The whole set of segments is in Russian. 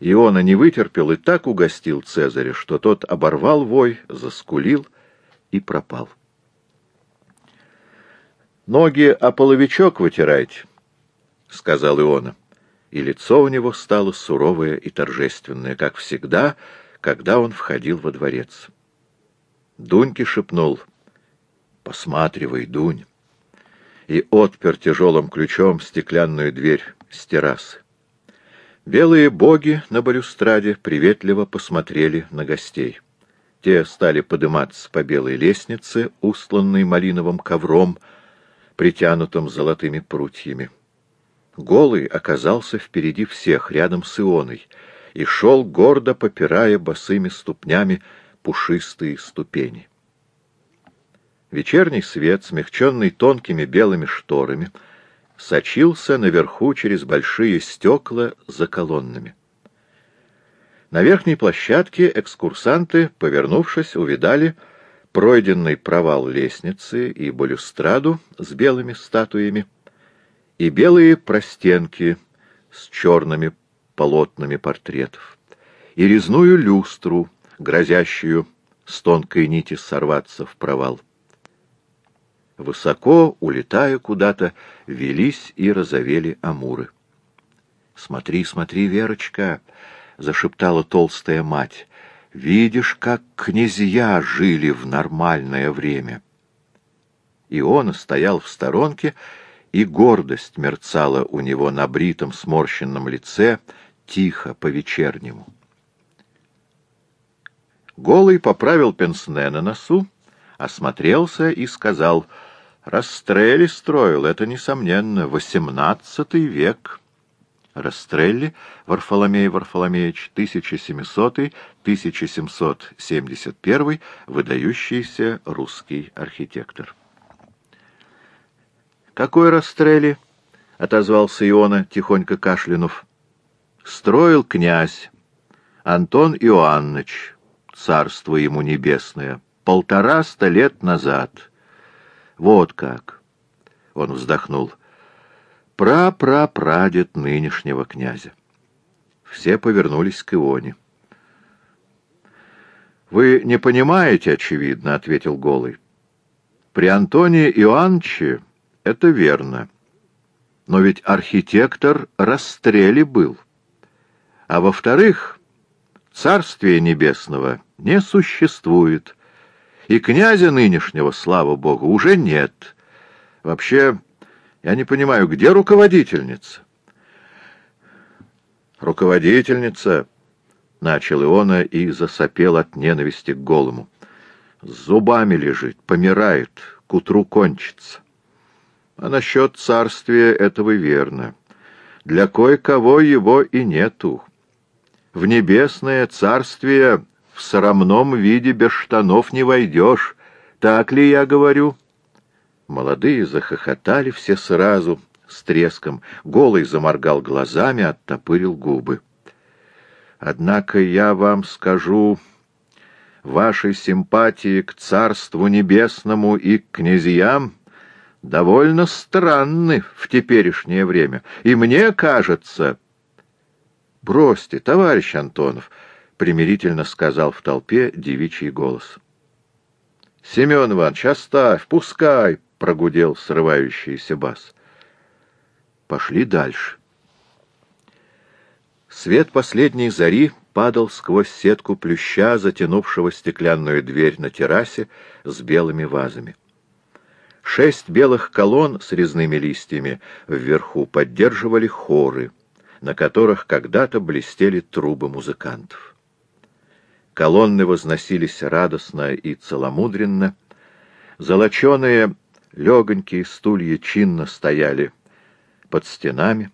Иона не вытерпел и так угостил Цезаря, что тот оборвал вой, заскулил и пропал. «Ноги о половичок вытирайте», — сказал Иона, и лицо у него стало суровое и торжественное, как всегда, когда он входил во дворец. Дуньке шепнул «Посматривай, Дунь!» и отпер тяжелым ключом стеклянную дверь с террасы. Белые боги на балюстраде приветливо посмотрели на гостей. Те стали подниматься по белой лестнице, устланной малиновым ковром, притянутым золотыми прутьями. Голый оказался впереди всех, рядом с Ионой, и шел, гордо попирая босыми ступнями пушистые ступени. Вечерний свет, смягченный тонкими белыми шторами, сочился наверху через большие стекла за колоннами. На верхней площадке экскурсанты, повернувшись, увидали пройденный провал лестницы и балюстраду с белыми статуями, и белые простенки с черными полотнами портретов, и резную люстру, грозящую с тонкой нити сорваться в провал. Высоко, улетая куда-то, велись и разовели амуры. «Смотри, смотри, Верочка!» — зашептала толстая мать. «Видишь, как князья жили в нормальное время!» И он стоял в сторонке, и гордость мерцала у него на бритом сморщенном лице, тихо, по-вечернему. Голый поправил пенсне на носу, осмотрелся и сказал, «Растрелли строил, это, несомненно, восемнадцатый век». Растрелли Варфоломей Варфоломеевич, 1700-1771, выдающийся русский архитектор. «Какой Растрелли?» — отозвался Иона, тихонько кашлянув. «Строил князь Антон Иоанныч, царство ему небесное, полтораста лет назад. Вот как. Он вздохнул. Пра-пра-прадед нынешнего князя. Все повернулись к Ионе. «Вы не понимаете, очевидно», — ответил Голый. «При Антоне Иоанновиче это верно. Но ведь архитектор расстрели был. А во-вторых, Царствия Небесного не существует, и князя нынешнего, слава богу, уже нет. Вообще, я не понимаю, где руководительница? Руководительница, — начал Иона и засопел от ненависти к голому. С зубами лежит, помирает, к утру кончится. А насчет царствия этого верно. Для кое-кого его и нету в небесное царствие в срамном виде без штанов не войдешь. Так ли я говорю?» Молодые захохотали все сразу, с треском. Голый заморгал глазами, оттопырил губы. «Однако я вам скажу, вашей симпатии к Царству Небесному и к князьям довольно странны в теперешнее время, и мне кажется...» «Бросьте, товарищ Антонов!» — примирительно сказал в толпе девичий голос. «Семен Иванович, оставь, пускай!» — прогудел срывающийся бас. Пошли дальше. Свет последней зари падал сквозь сетку плюща, затянувшего стеклянную дверь на террасе с белыми вазами. Шесть белых колонн с резными листьями вверху поддерживали хоры — на которых когда-то блестели трубы музыкантов. Колонны возносились радостно и целомудренно, золоченые легонькие стулья чинно стояли под стенами,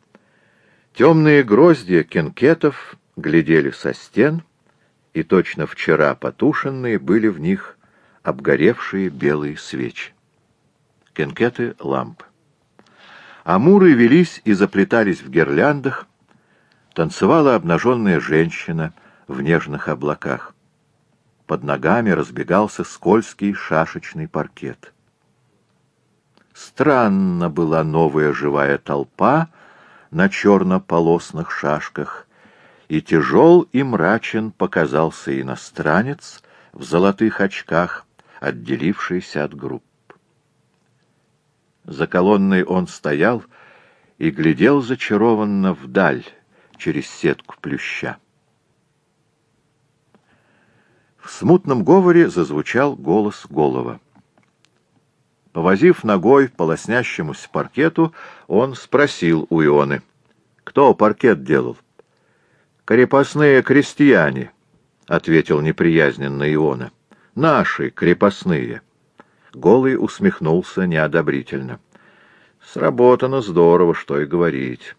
темные гроздья кенкетов глядели со стен, и точно вчера потушенные были в них обгоревшие белые свечи. Кенкеты — лампы. Амуры велись и заплетались в гирляндах, танцевала обнаженная женщина в нежных облаках. Под ногами разбегался скользкий шашечный паркет. Странно была новая живая толпа на черно-полосных шашках, и тяжел и мрачен показался иностранец в золотых очках, отделившийся от групп. За колонной он стоял и глядел зачарованно вдаль через сетку плюща. В смутном говоре зазвучал голос Голова. Повозив ногой по лоснящемуся паркету, он спросил у Ионы. «Кто паркет делал?» «Крепостные крестьяне», — ответил неприязненно Иона. «Наши крепостные». Голый усмехнулся неодобрительно. «Сработано здорово, что и говорить».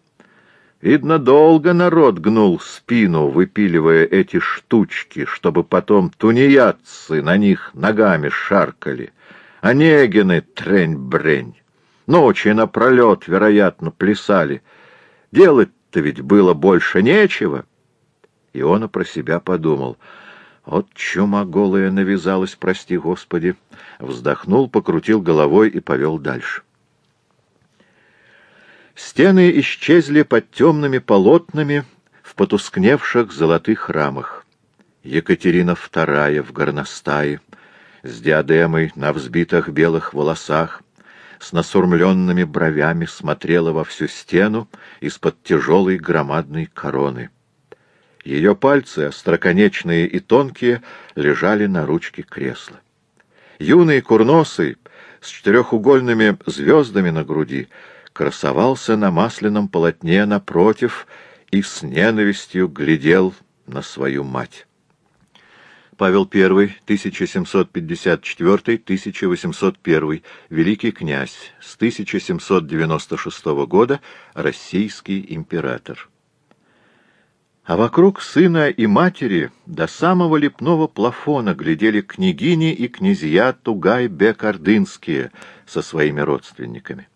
Видно, долго народ гнул спину, выпиливая эти штучки, чтобы потом тунеядцы на них ногами шаркали. Онегины трень-брень. Ночи напролет, вероятно, плясали. Делать-то ведь было больше нечего. И он про себя подумал. Вот чума голая навязалась, прости господи. Вздохнул, покрутил головой и повел дальше. Стены исчезли под темными полотнами в потускневших золотых рамах. Екатерина II в горностае, с диадемой на взбитых белых волосах, с насурмленными бровями смотрела во всю стену из-под тяжелой громадной короны. Ее пальцы, остроконечные и тонкие, лежали на ручке кресла. Юный курносый, с четырехугольными звездами на груди, красовался на масляном полотне напротив и с ненавистью глядел на свою мать. Павел I, 1754-1801, великий князь, с 1796 года российский император. А вокруг сына и матери до самого лепного плафона глядели княгини и князья Тугай-Бек-Ордынские со своими родственниками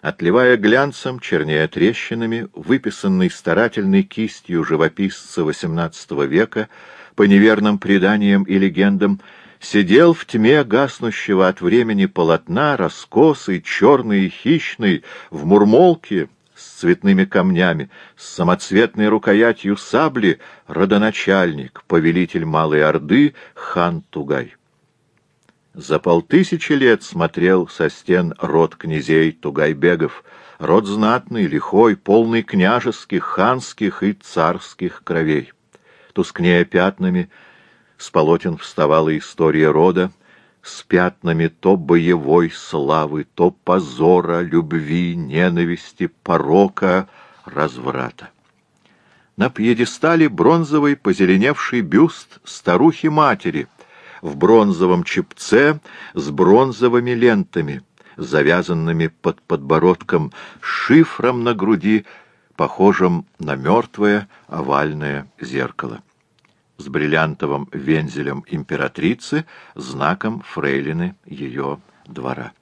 отливая глянцем, чернея трещинами, выписанный старательной кистью живописца XVIII века, по неверным преданиям и легендам, сидел в тьме гаснущего от времени полотна, раскосый, черный и хищный, в мурмолке с цветными камнями, с самоцветной рукоятью сабли, родоначальник, повелитель Малой Орды, хан Тугай. За полтысячи лет смотрел со стен род князей Тугайбегов, род знатный, лихой, полный княжеских, ханских и царских кровей. Тускнея пятнами, с полотен вставала история рода, с пятнами то боевой славы, то позора, любви, ненависти, порока, разврата. На пьедестале бронзовый позеленевший бюст старухи-матери — в бронзовом чепце с бронзовыми лентами, завязанными под подбородком, шифром на груди, похожим на мертвое овальное зеркало, с бриллиантовым вензелем императрицы, знаком фрейлины ее двора.